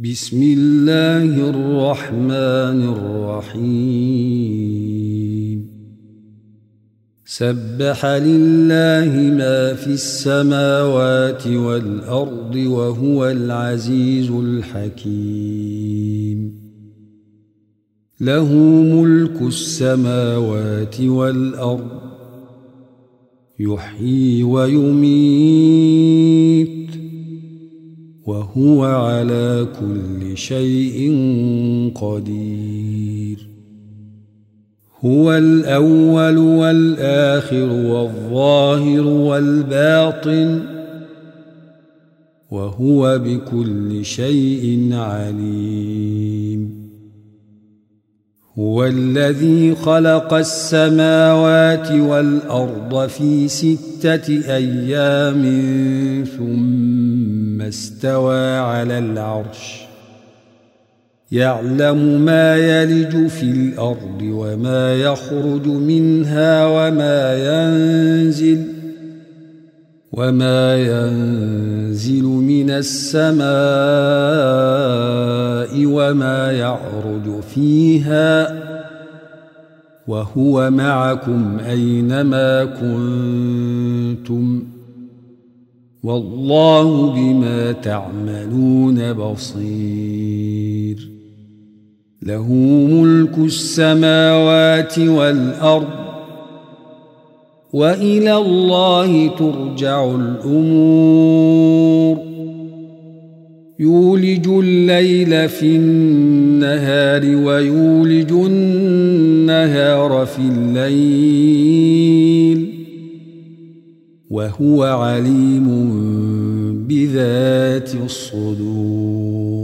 بسم الله الرحمن الرحيم. سبح لله ما في السماوات والأرض وهو العزيز الحكيم. له ملك السماوات والأرض. يحيي ويميت. وهو على كل شيء قدير. هو الأول والآخر والظاهر والباطن وهو بكل شيء عليم. هو الذي خلق السماوات والأرض في ستة أيام ثم استوى على العرش. يعلم ما يلج في الأرض وما يخرج منها وما ينزل. وما ينزل من السماء وما يعرج فيها وهو معكم أينما كنتم والله بما تعملون بصير له ملك السماوات والارض وإلى الله ترجع الأمور. يولج الليل في النهار ويولج النهار في الليل. وهو عليم بذات الصدور.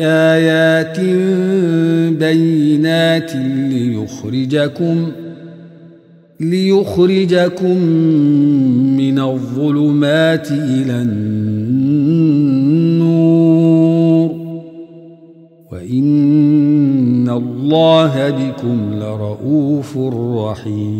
آيات بينات ليخرجكم ليخرجكم من الظلمات إلى النور وإن الله بكم لرؤوف رحيم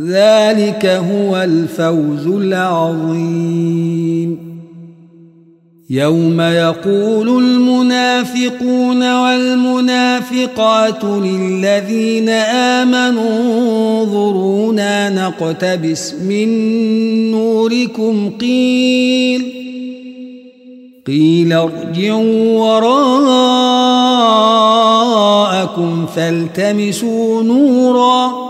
ذلك هو الفوز العظيم. يوم يقول المنافقون والمنافقات للذين آمنوا انظرونا نقتبس من نوركم قيل قيل ارجعوا وراءكم فالتمسوا نوراً.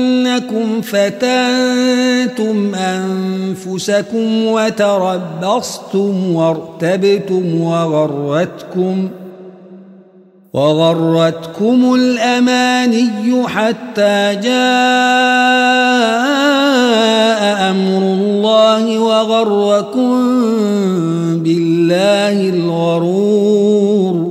ولكنكم فتنتم أنفسكم وتربصتم وارتبتم وغرتكم وغرتكم الأماني حتى جاء أمر الله وغركم بالله الغرور.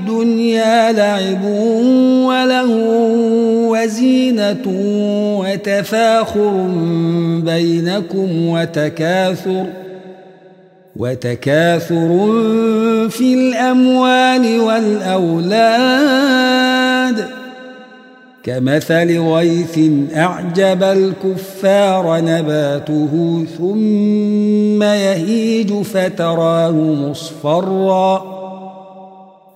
الدنيا لعب وله وزينة وتفاخر بينكم وتكاثر وتكاثر في الأموال والأولاد كمثل غيث أعجب الكفار نباته ثم يهيج فتراه مصفرًا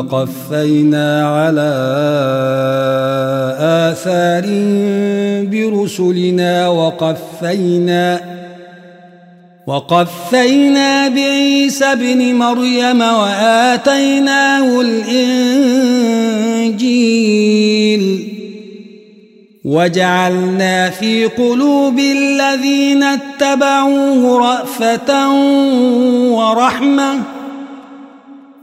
قفينا على آثار برسلنا وقفينا وقفينا بعيسى ابن مريم وآتيناه الإنجيل وجعلنا في قلوب الذين اتبعوه رأفة ورحمة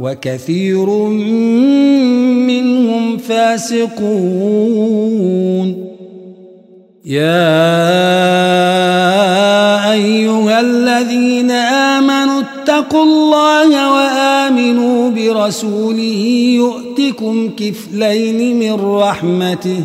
وكثير منهم فاسقون. يا أيها الذين آمنوا اتقوا الله وآمنوا برسوله يؤتكم كفلين من رحمته